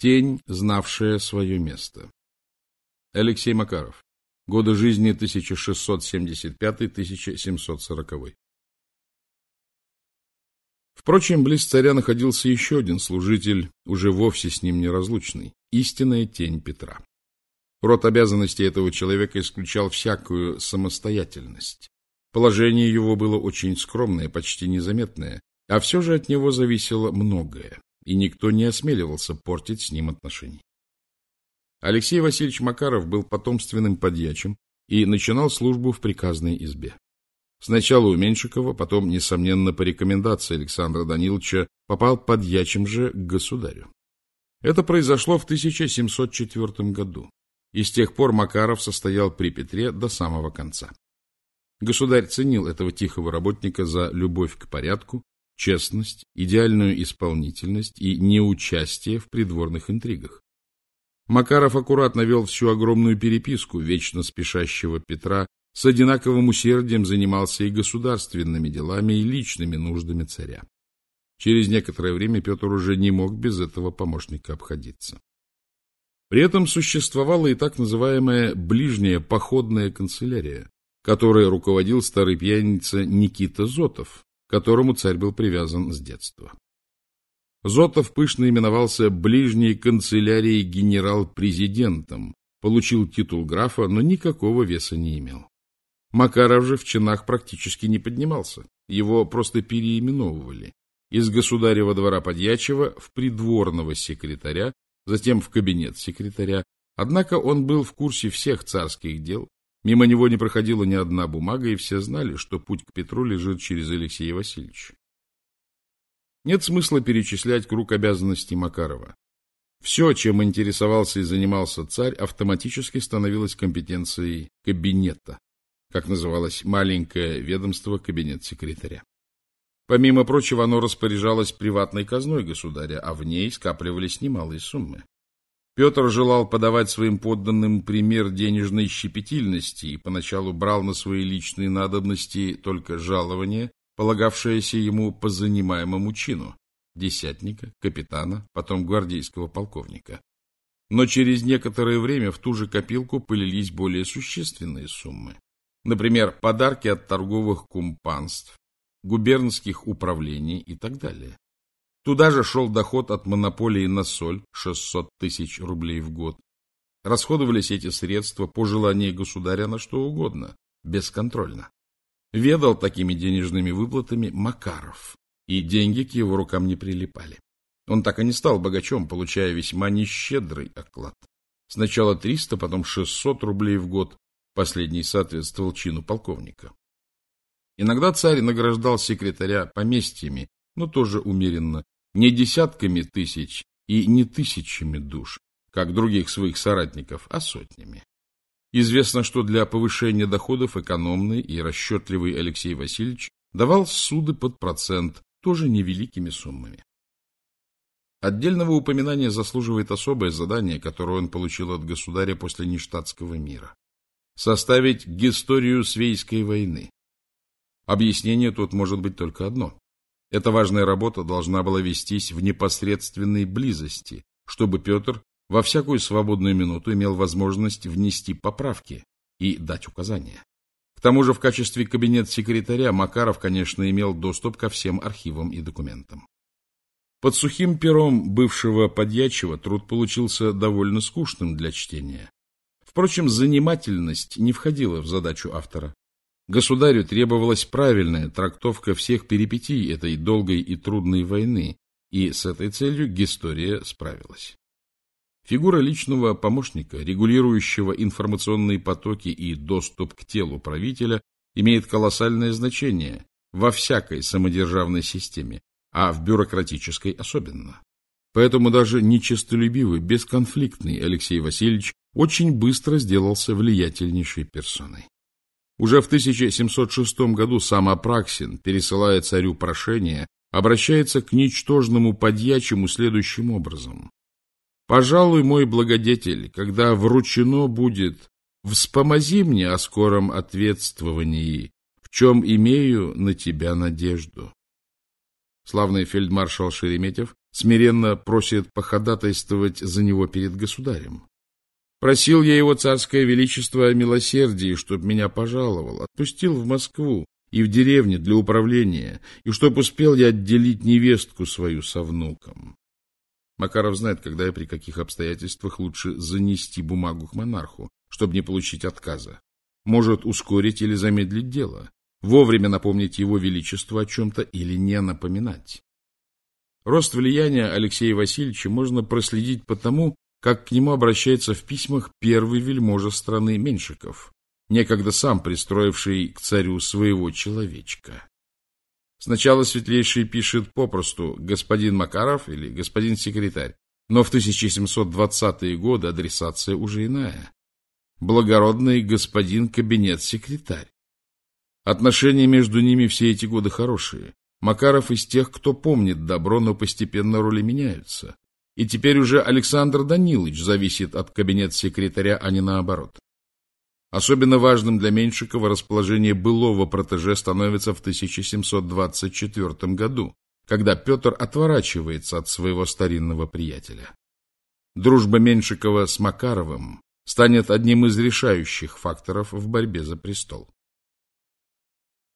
Тень, знавшая свое место. Алексей Макаров. Годы жизни 1675-1740. Впрочем, близ царя находился еще один служитель, уже вовсе с ним неразлучный, истинная тень Петра. Род обязанностей этого человека исключал всякую самостоятельность. Положение его было очень скромное, почти незаметное, а все же от него зависело многое, и никто не осмеливался портить с ним отношения. Алексей Васильевич Макаров был потомственным подьячим и начинал службу в приказной избе. Сначала у Меньшикова, потом, несомненно, по рекомендации Александра Даниловича, попал подьячим же к государю. Это произошло в 1704 году, и с тех пор Макаров состоял при Петре до самого конца. Государь ценил этого тихого работника за любовь к порядку, честность, идеальную исполнительность и неучастие в придворных интригах. Макаров аккуратно вел всю огромную переписку вечно спешащего Петра, с одинаковым усердием занимался и государственными делами, и личными нуждами царя. Через некоторое время Петр уже не мог без этого помощника обходиться. При этом существовала и так называемая ближняя походная канцелярия, которой руководил старый пьяница Никита Зотов, которому царь был привязан с детства. Зотов пышно именовался ближней канцелярией генерал-президентом, получил титул графа, но никакого веса не имел. Макаров же в чинах практически не поднимался, его просто переименовывали. Из государева двора подьячего в придворного секретаря, затем в кабинет секретаря. Однако он был в курсе всех царских дел, мимо него не проходила ни одна бумага, и все знали, что путь к Петру лежит через Алексея Васильевича. Нет смысла перечислять круг обязанностей Макарова. Все, чем интересовался и занимался царь, автоматически становилось компетенцией кабинета, как называлось маленькое ведомство кабинет секретаря. Помимо прочего, оно распоряжалось приватной казной государя, а в ней скапливались немалые суммы. Петр желал подавать своим подданным пример денежной щепетильности и поначалу брал на свои личные надобности только жалование, полагавшееся ему по занимаемому чину – десятника, капитана, потом гвардейского полковника. Но через некоторое время в ту же копилку полились более существенные суммы. Например, подарки от торговых кумпанств, губернских управлений и так далее. Туда же шел доход от монополии на соль – 600 тысяч рублей в год. Расходовались эти средства по желанию государя на что угодно, бесконтрольно. Ведал такими денежными выплатами Макаров, и деньги к его рукам не прилипали. Он так и не стал богачом, получая весьма нещедрый оклад. Сначала 300, потом 600 рублей в год, последний соответствовал чину полковника. Иногда царь награждал секретаря поместьями, но тоже умеренно, не десятками тысяч и не тысячами душ, как других своих соратников, а сотнями. Известно, что для повышения доходов экономный и расчетливый Алексей Васильевич давал суды под процент, тоже невеликими суммами. Отдельного упоминания заслуживает особое задание, которое он получил от государя после нештатского мира. Составить историю Свейской войны. Объяснение тут может быть только одно. Эта важная работа должна была вестись в непосредственной близости, чтобы Петр во всякую свободную минуту имел возможность внести поправки и дать указания. К тому же в качестве кабинет-секретаря Макаров, конечно, имел доступ ко всем архивам и документам. Под сухим пером бывшего подьячего труд получился довольно скучным для чтения. Впрочем, занимательность не входила в задачу автора. Государю требовалась правильная трактовка всех перипетий этой долгой и трудной войны, и с этой целью Гистория справилась. Фигура личного помощника, регулирующего информационные потоки и доступ к телу правителя, имеет колоссальное значение во всякой самодержавной системе, а в бюрократической особенно. Поэтому даже нечестолюбивый, бесконфликтный Алексей Васильевич очень быстро сделался влиятельнейшей персоной. Уже в 1706 году сам Апраксин, пересылая царю прошение, обращается к ничтожному подьячему следующим образом. Пожалуй, мой благодетель, когда вручено будет, вспомози мне о скором ответствовании, в чем имею на тебя надежду. Славный фельдмаршал Шереметьев смиренно просит походатайствовать за него перед государем. Просил я его царское величество о милосердии, чтоб меня пожаловал, отпустил в Москву и в деревне для управления, и чтоб успел я отделить невестку свою со внуком. Макаров знает, когда и при каких обстоятельствах лучше занести бумагу к монарху, чтобы не получить отказа. Может ускорить или замедлить дело, вовремя напомнить его величеству о чем-то или не напоминать. Рост влияния Алексея Васильевича можно проследить по тому, как к нему обращается в письмах первый вельможа страны Меньшиков, некогда сам пристроивший к царю своего человечка. Сначала Светлейший пишет попросту «господин Макаров» или «господин секретарь», но в 1720-е годы адресация уже иная. Благородный господин кабинет-секретарь. Отношения между ними все эти годы хорошие. Макаров из тех, кто помнит добро, но постепенно роли меняются. И теперь уже Александр Данилович зависит от кабинет-секретаря, а не наоборот. Особенно важным для Меньшикова расположение былого протеже становится в 1724 году, когда Петр отворачивается от своего старинного приятеля. Дружба Меньшикова с Макаровым станет одним из решающих факторов в борьбе за престол.